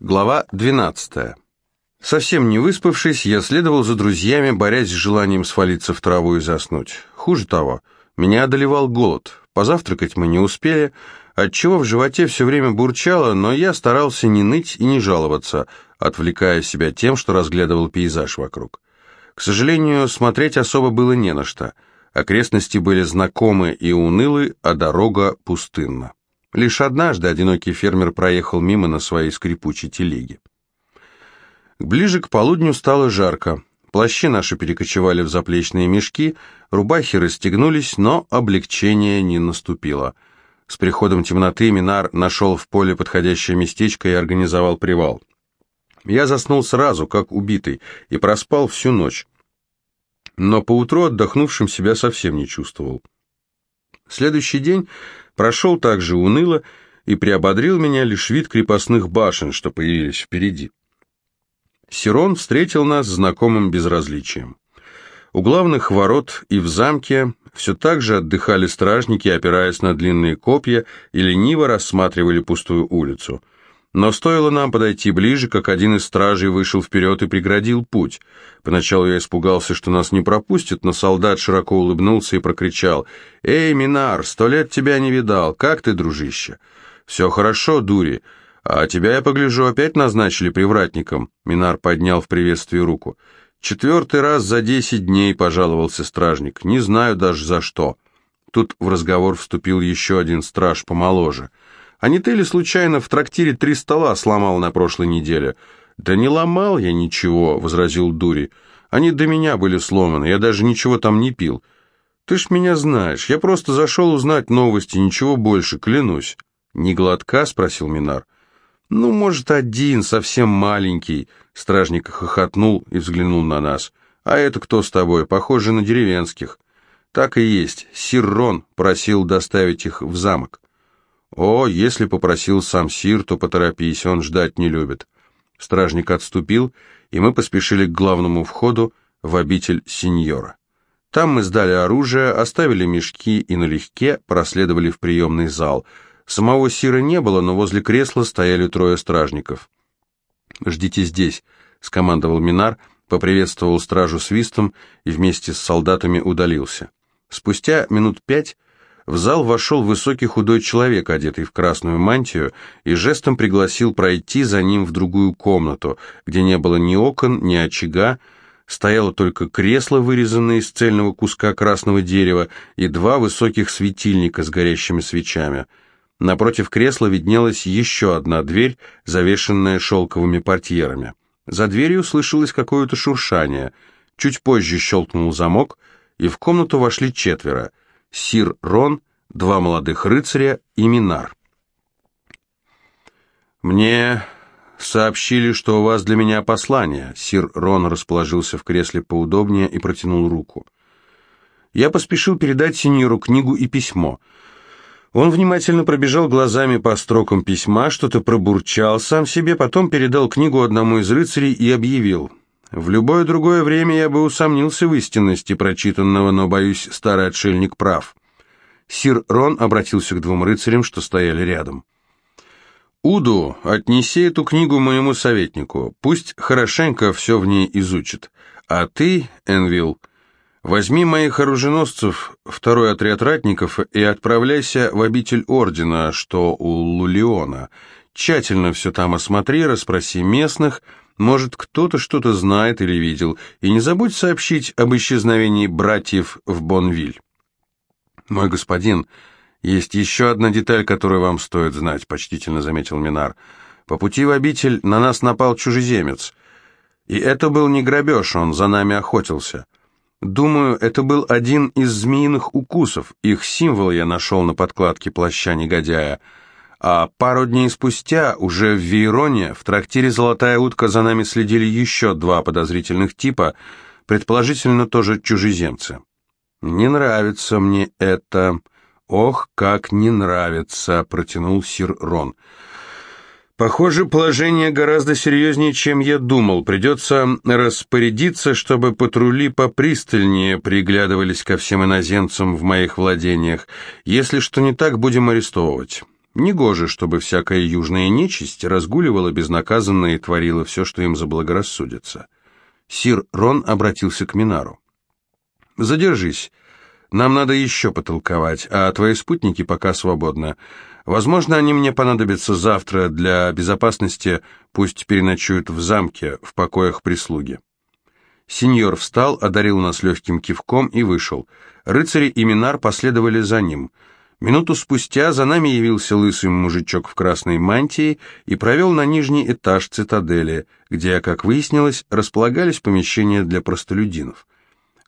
Глава 12. Совсем не выспавшись, я следовал за друзьями, борясь с желанием свалиться в траву и заснуть. Хуже того, меня одолевал голод. Позавтракать мы не успели, отчего в животе все время бурчало, но я старался не ныть и не жаловаться, отвлекая себя тем, что разглядывал пейзаж вокруг. К сожалению, смотреть особо было не на что. Окрестности были знакомы и унылы, а дорога пустынна. Лишь однажды одинокий фермер проехал мимо на своей скрипучей телеге. Ближе к полудню стало жарко. Плащи наши перекочевали в заплечные мешки, рубахи расстегнулись, но облегчение не наступило. С приходом темноты Минар нашел в поле подходящее местечко и организовал привал. Я заснул сразу, как убитый, и проспал всю ночь. Но поутру отдохнувшим себя совсем не чувствовал. Следующий день прошел также уныло и приободрил меня лишь вид крепостных башен, что появились впереди. Сирон встретил нас знакомым безразличием. У главных ворот и в замке все так же отдыхали стражники, опираясь на длинные копья, и лениво рассматривали пустую улицу – но стоило нам подойти ближе, как один из стражей вышел вперед и преградил путь. Поначалу я испугался, что нас не пропустят, но солдат широко улыбнулся и прокричал. «Эй, Минар, сто лет тебя не видал. Как ты, дружище?» «Все хорошо, дури. А тебя, я погляжу, опять назначили привратником?» Минар поднял в приветствии руку. «Четвертый раз за десять дней», — пожаловался стражник. «Не знаю даже за что». Тут в разговор вступил еще один страж помоложе — а не ты ли случайно в трактире три стола сломал на прошлой неделе? Да не ломал я ничего, возразил Дури. Они до меня были сломаны, я даже ничего там не пил. Ты ж меня знаешь, я просто зашел узнать новости, ничего больше, клянусь. Не глотка, спросил Минар. Ну, может, один, совсем маленький. Стражник хохотнул и взглянул на нас. А это кто с тобой? Похоже на деревенских. Так и есть. Сир Рон просил доставить их в замок. «О, если попросил сам Сир, то поторопись, он ждать не любит». Стражник отступил, и мы поспешили к главному входу в обитель сеньора. Там мы сдали оружие, оставили мешки и налегке проследовали в приемный зал. Самого Сира не было, но возле кресла стояли трое стражников. «Ждите здесь», — скомандовал Минар, поприветствовал стражу свистом и вместе с солдатами удалился. Спустя минут пять в зал вошел высокий худой человек, одетый в красную мантию, и жестом пригласил пройти за ним в другую комнату, где не было ни окон, ни очага, стояло только кресло, вырезанное из цельного куска красного дерева, и два высоких светильника с горящими свечами. Напротив кресла виднелась еще одна дверь, завешенная шелковыми портьерами. За дверью слышалось какое-то шуршание. Чуть позже щелкнул замок, и в комнату вошли четверо — Сир Рон, два молодых рыцаря и Минар. «Мне сообщили, что у вас для меня послание». Сир Рон расположился в кресле поудобнее и протянул руку. Я поспешил передать сеньору книгу и письмо. Он внимательно пробежал глазами по строкам письма, что-то пробурчал сам себе, потом передал книгу одному из рыцарей и объявил – в любое другое время я бы усомнился в истинности прочитанного, но, боюсь, старый отшельник прав. Сир Рон обратился к двум рыцарям, что стояли рядом. «Уду, отнеси эту книгу моему советнику, пусть хорошенько все в ней изучит. А ты, Энвилл, возьми моих оруженосцев, второй отряд ратников, и отправляйся в обитель Ордена, что у Лулиона. Тщательно все там осмотри, расспроси местных, — может, кто-то что-то знает или видел, и не забудь сообщить об исчезновении братьев в Бонвиль. Мой господин, есть еще одна деталь, которую вам стоит знать, почтительно заметил Минар. По пути в обитель на нас напал чужеземец. И это был не грабеж, он за нами охотился. Думаю, это был один из змеиных укусов, их символ я нашел на подкладке плаща негодяя. А пару дней спустя, уже в Вейроне, в трактире «Золотая утка» за нами следили еще два подозрительных типа, предположительно тоже чужеземцы. «Не нравится мне это. Ох, как не нравится», — протянул сир Рон. «Похоже, положение гораздо серьезнее, чем я думал. Придется распорядиться, чтобы патрули попристальнее приглядывались ко всем иноземцам в моих владениях. Если что не так, будем арестовывать». Негоже, чтобы всякая южная нечисть разгуливала безнаказанно и творила все, что им заблагорассудится. Сир Рон обратился к Минару. «Задержись. Нам надо еще потолковать, а твои спутники пока свободны. Возможно, они мне понадобятся завтра для безопасности, пусть переночуют в замке, в покоях прислуги». Сеньор встал, одарил нас легким кивком и вышел. Рыцари и Минар последовали за ним — Минуту спустя за нами явился лысый мужичок в красной мантии и провел на нижний этаж цитадели, где, как выяснилось, располагались помещения для простолюдинов.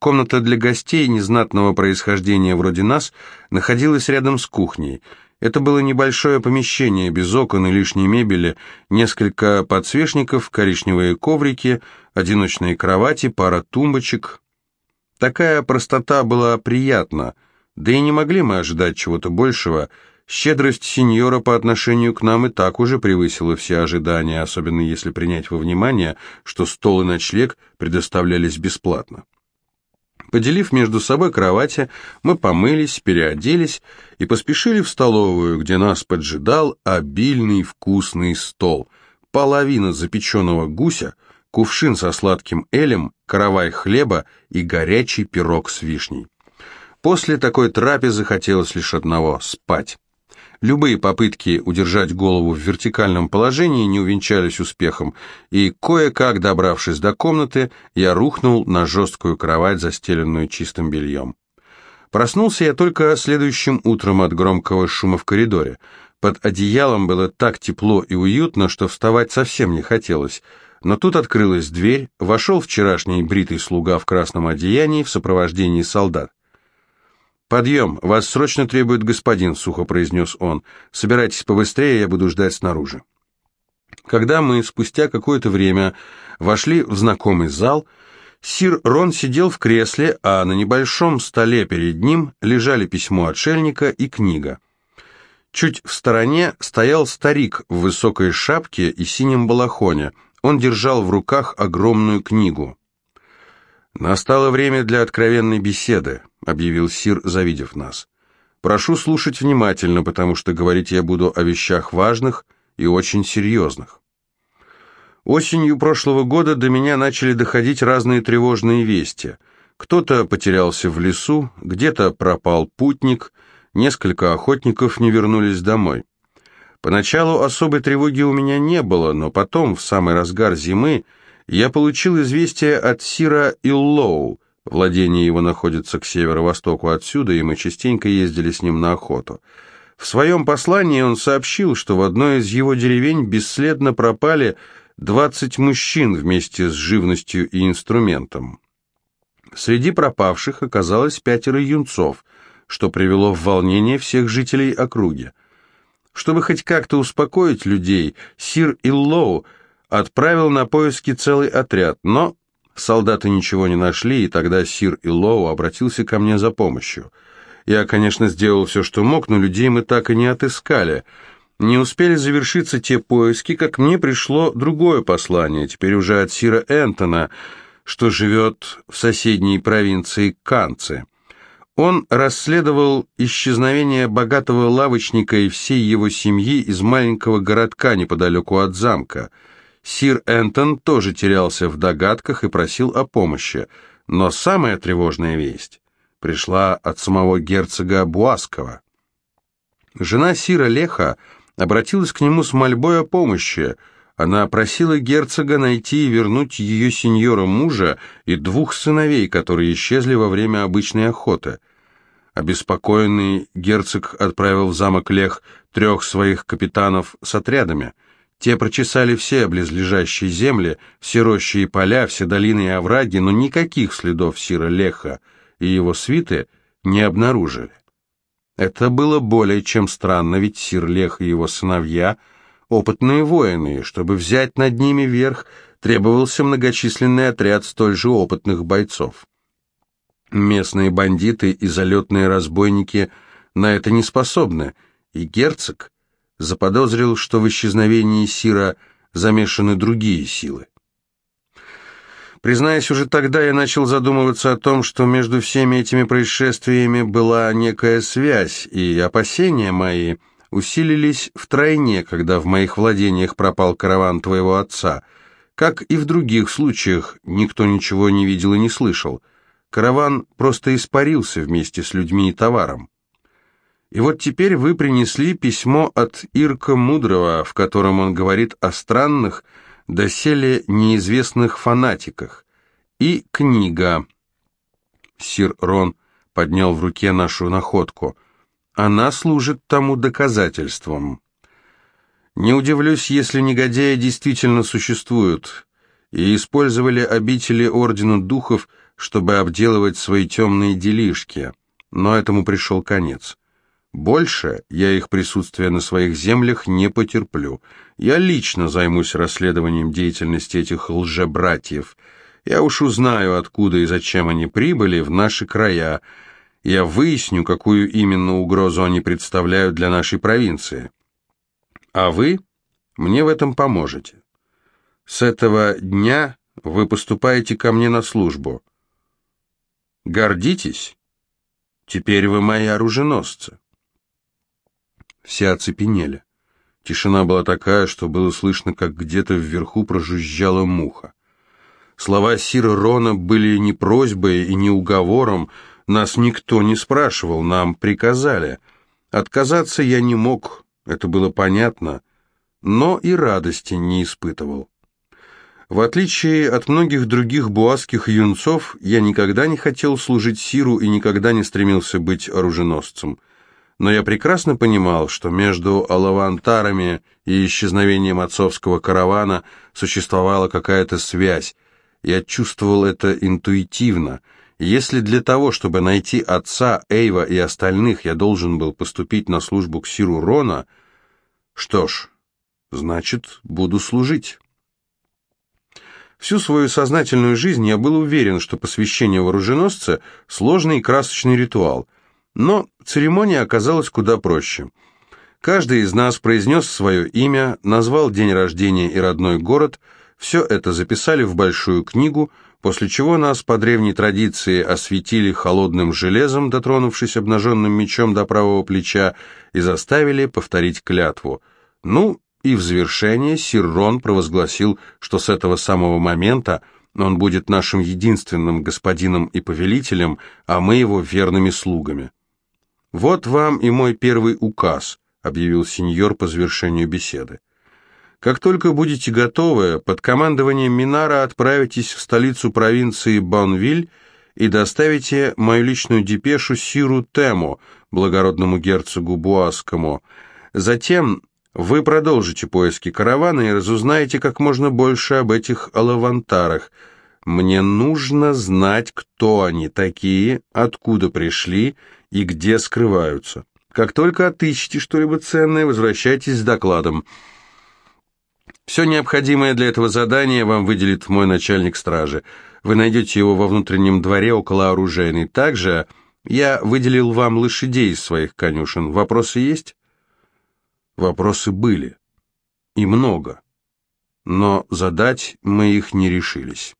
Комната для гостей незнатного происхождения вроде нас находилась рядом с кухней. Это было небольшое помещение, без окон и лишней мебели, несколько подсвечников, коричневые коврики, одиночные кровати, пара тумбочек. Такая простота была приятна — да и не могли мы ожидать чего-то большего. Щедрость сеньора по отношению к нам и так уже превысила все ожидания, особенно если принять во внимание, что стол и ночлег предоставлялись бесплатно. Поделив между собой кровати, мы помылись, переоделись и поспешили в столовую, где нас поджидал обильный вкусный стол. Половина запеченного гуся, кувшин со сладким элем, каравай хлеба и горячий пирог с вишней. После такой трапезы хотелось лишь одного – спать. Любые попытки удержать голову в вертикальном положении не увенчались успехом, и, кое-как добравшись до комнаты, я рухнул на жесткую кровать, застеленную чистым бельем. Проснулся я только следующим утром от громкого шума в коридоре. Под одеялом было так тепло и уютно, что вставать совсем не хотелось. Но тут открылась дверь, вошел вчерашний бритый слуга в красном одеянии в сопровождении солдат. «Подъем! Вас срочно требует господин», — сухо произнес он. «Собирайтесь побыстрее, я буду ждать снаружи». Когда мы спустя какое-то время вошли в знакомый зал, сир Рон сидел в кресле, а на небольшом столе перед ним лежали письмо отшельника и книга. Чуть в стороне стоял старик в высокой шапке и синем балахоне. Он держал в руках огромную книгу. «Настало время для откровенной беседы», — объявил Сир, завидев нас. «Прошу слушать внимательно, потому что говорить я буду о вещах важных и очень серьезных». Осенью прошлого года до меня начали доходить разные тревожные вести. Кто-то потерялся в лесу, где-то пропал путник, несколько охотников не вернулись домой. Поначалу особой тревоги у меня не было, но потом, в самый разгар зимы, я получил известие от Сира Иллоу. Владение его находится к северо-востоку отсюда, и мы частенько ездили с ним на охоту. В своем послании он сообщил, что в одной из его деревень бесследно пропали 20 мужчин вместе с живностью и инструментом. Среди пропавших оказалось пятеро юнцов, что привело в волнение всех жителей округи. Чтобы хоть как-то успокоить людей, Сир Иллоу отправил на поиски целый отряд, но солдаты ничего не нашли, и тогда Сир Илоу обратился ко мне за помощью. Я, конечно, сделал все, что мог, но людей мы так и не отыскали. Не успели завершиться те поиски, как мне пришло другое послание, теперь уже от Сира Энтона, что живет в соседней провинции Канцы. Он расследовал исчезновение богатого лавочника и всей его семьи из маленького городка неподалеку от замка – Сир Энтон тоже терялся в догадках и просил о помощи, но самая тревожная весть пришла от самого герцога Буаскова. Жена Сира Леха обратилась к нему с мольбой о помощи. Она просила герцога найти и вернуть ее сеньора мужа и двух сыновей, которые исчезли во время обычной охоты. Обеспокоенный герцог отправил в замок Лех трех своих капитанов с отрядами – те прочесали все близлежащие земли, все рощи и поля, все долины и овраги, но никаких следов Сира Леха и его свиты не обнаружили. Это было более чем странно, ведь Сир Лех и его сыновья — опытные воины, и чтобы взять над ними верх, требовался многочисленный отряд столь же опытных бойцов. Местные бандиты и залетные разбойники на это не способны, и герцог — заподозрил, что в исчезновении Сира замешаны другие силы. Признаюсь, уже тогда я начал задумываться о том, что между всеми этими происшествиями была некая связь, и опасения мои усилились втройне, когда в моих владениях пропал караван твоего отца. Как и в других случаях, никто ничего не видел и не слышал. Караван просто испарился вместе с людьми и товаром. И вот теперь вы принесли письмо от Ирка Мудрого, в котором он говорит о странных, доселе неизвестных фанатиках. И книга. Сир Рон поднял в руке нашу находку. Она служит тому доказательством. Не удивлюсь, если негодяи действительно существуют и использовали обители Ордена Духов, чтобы обделывать свои темные делишки, но этому пришел конец. Больше я их присутствия на своих землях не потерплю. Я лично займусь расследованием деятельности этих лжебратьев. Я уж узнаю, откуда и зачем они прибыли в наши края. Я выясню, какую именно угрозу они представляют для нашей провинции. А вы мне в этом поможете. С этого дня вы поступаете ко мне на службу. Гордитесь? Теперь вы мои оруженосцы. Все оцепенели. Тишина была такая, что было слышно, как где-то вверху прожужжала муха. Слова Сира Рона были не просьбой и не уговором, нас никто не спрашивал, нам приказали. Отказаться я не мог, это было понятно, но и радости не испытывал. В отличие от многих других буасских юнцов, я никогда не хотел служить Сиру и никогда не стремился быть оруженосцем но я прекрасно понимал, что между алавантарами и исчезновением отцовского каравана существовала какая-то связь. Я чувствовал это интуитивно. Если для того, чтобы найти отца, Эйва и остальных, я должен был поступить на службу к Сиру Рона, что ж, значит, буду служить. Всю свою сознательную жизнь я был уверен, что посвящение вооруженосца – сложный и красочный ритуал – но церемония оказалась куда проще. Каждый из нас произнес свое имя, назвал день рождения и родной город, все это записали в большую книгу, после чего нас по древней традиции осветили холодным железом, дотронувшись обнаженным мечом до правого плеча, и заставили повторить клятву. Ну, и в завершение сир Рон провозгласил, что с этого самого момента он будет нашим единственным господином и повелителем, а мы его верными слугами. «Вот вам и мой первый указ», — объявил сеньор по завершению беседы. «Как только будете готовы, под командованием Минара отправитесь в столицу провинции Бонвиль и доставите мою личную депешу Сиру Тему, благородному герцогу Буаскому. Затем вы продолжите поиски каравана и разузнаете как можно больше об этих алавантарах. Мне нужно знать, кто они такие, откуда пришли и где скрываются. Как только отыщете что-либо ценное, возвращайтесь с докладом. Все необходимое для этого задания вам выделит мой начальник стражи. Вы найдете его во внутреннем дворе около оружейной. Также я выделил вам лошадей из своих конюшен. Вопросы есть? Вопросы были. И много. Но задать мы их не решились.